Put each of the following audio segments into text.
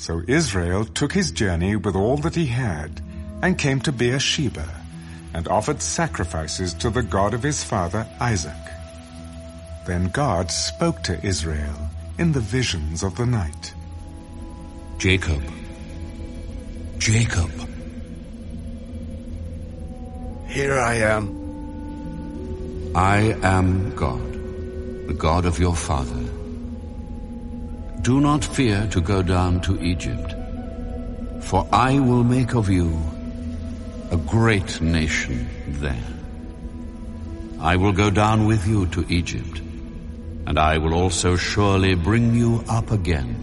So Israel took his journey with all that he had, and came to Beersheba, and offered sacrifices to the God of his father Isaac. Then God spoke to Israel in the visions of the night. Jacob. Jacob. Here I am. I am God, the God of your father. Do not fear to go down to Egypt, for I will make of you a great nation there. I will go down with you to Egypt, and I will also surely bring you up again.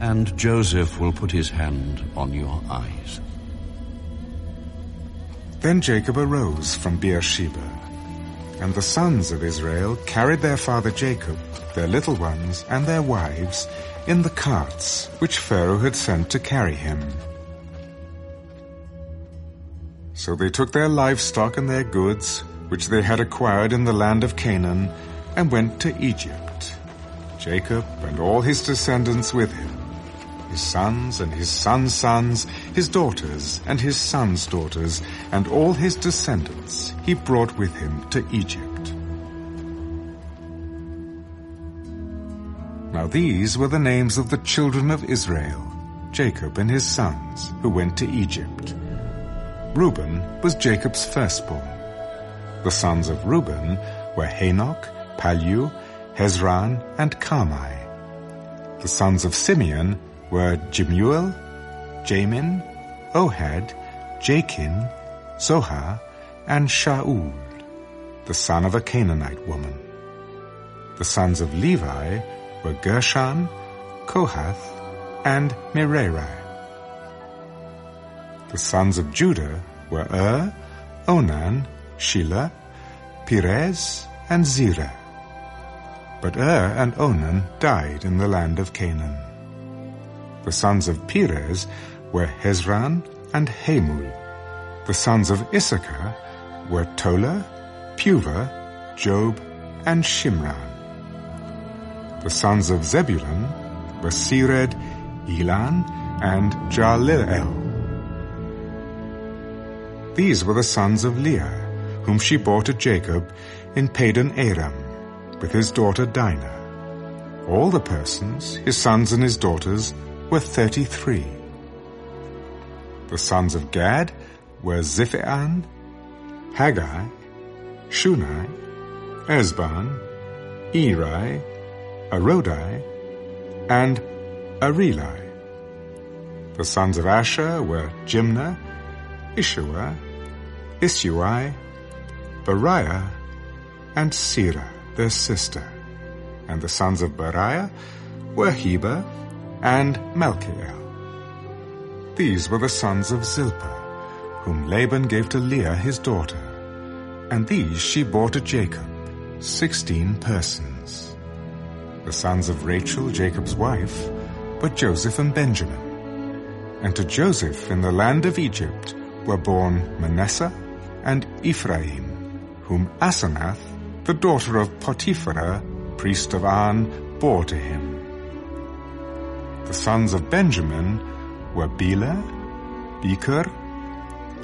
And Joseph will put his hand on your eyes. Then Jacob arose from Beersheba, and the sons of Israel carried their father Jacob, their little ones, and their wives in the carts which Pharaoh had sent to carry him. So they took their livestock and their goods, which they had acquired in the land of Canaan, and went to Egypt. Jacob and all his descendants with him, his sons and his sons' sons, his daughters and his sons' daughters, and all his descendants he brought with him to Egypt. Now these were the names of the children of Israel, Jacob and his sons, who went to Egypt. Reuben was Jacob's firstborn. The sons of Reuben were Hanoch, Pallu, Hezron, and Carmi. The sons of Simeon were Jemuel, Jamin, Ohad, Jachin, Zohar, and Shaul, the son of a Canaanite woman. The sons of Levi were Gershon, Kohath, and Merari. The sons of Judah were Ur, Onan, Shelah, Perez, and Zerah. But Ur and Onan died in the land of Canaan. The sons of Perez were Hezron and Hamul. The sons of Issachar were Tola, Puvah, Job, and Shimron. The sons of Zebulun were Sered, Elon, and Jahleel. These were the sons of Leah, whom she bore to Jacob in Padan Aram, with his daughter Dinah. All the persons, his sons and his daughters, were thirty-three. The sons of Gad were Ziphion, Haggi, Shuni, Ezbon, Eri, Arodi, and Areli. The sons of Asher were Jimnah, Ishuah, Isui, Beriah, and Serah, their sister. And the sons of Beriah were Heber and Malchiel. These were the sons of Zilpah, whom Laban gave to Leah his daughter. And these she bore to Jacob, sixteen persons. The sons of Rachel, Jacob's wife, were Joseph and Benjamin. And to Joseph in the land of Egypt were born Manasseh and Ephraim, whom Asenath, the daughter of Poti-Pherah, priest of On, bore to him. The sons of Benjamin were Belah, Becher,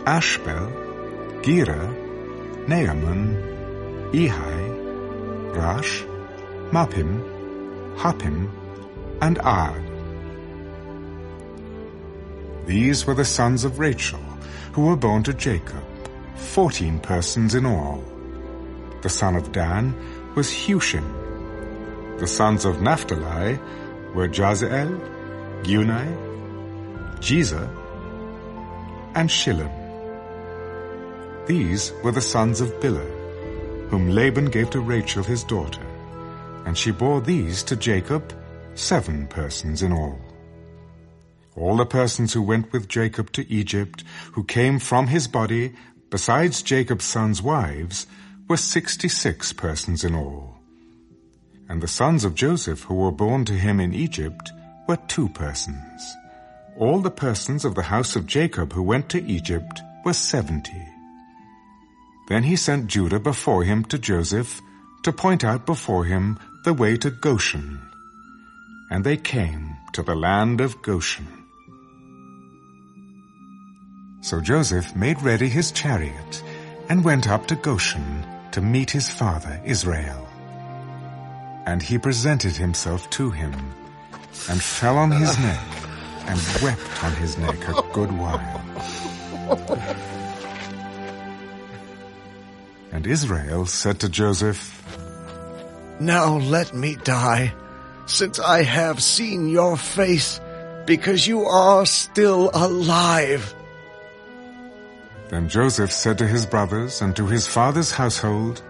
Ashbel, Gera, Naaman, Ehi, Rosh, Muppim, Huppim, and Ard. These were the sons of Rachel, who were born to Jacob, fourteen persons in all. The son of Dan was Hushim. The sons of Naphtali were Jahzeel, Guni, Jezer, and Shillem. These were the sons of Bilhah, whom Laban gave to Rachel his daughter, and she bore these to Jacob, seven persons in all. All the persons who went with Jacob to Egypt, who came from his body, besides Jacob's sons' wives, were sixty-six persons in all. And the sons of Joseph who were born to him in Egypt were two persons. All the persons of the house of Jacob who went to Egypt were seventy. Then he sent Judah before him to Joseph to point out before him the way to Goshen. And they came to the land of Goshen. So Joseph made ready his chariot and went up to Goshen to meet his father Israel. And he presented himself to him and fell on his neck and wept on his neck a good while. And Israel said to Joseph, Now let me die, since I have seen your face, because you are still alive. Then Joseph said to his brothers and to his father's household,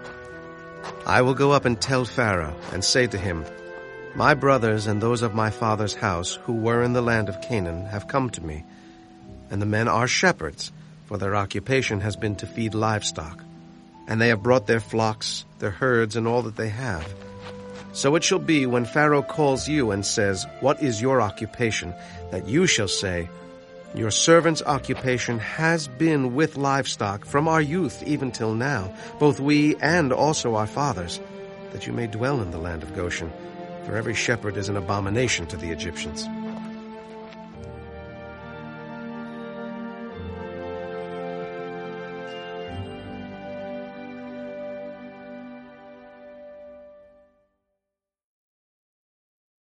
I will go up and tell Pharaoh, and say to him, My brothers and those of my father's house who were in the land of Canaan have come to me, and the men are shepherds, for their occupation has been to feed livestock. And they have brought their flocks, their herds, and all that they have. So it shall be when Pharaoh calls you and says, What is your occupation? that you shall say, your servant's occupation has been with livestock from our youth even till now, both we and also our fathers, that you may dwell in the land of Goshen, for every shepherd is an abomination to the Egyptians.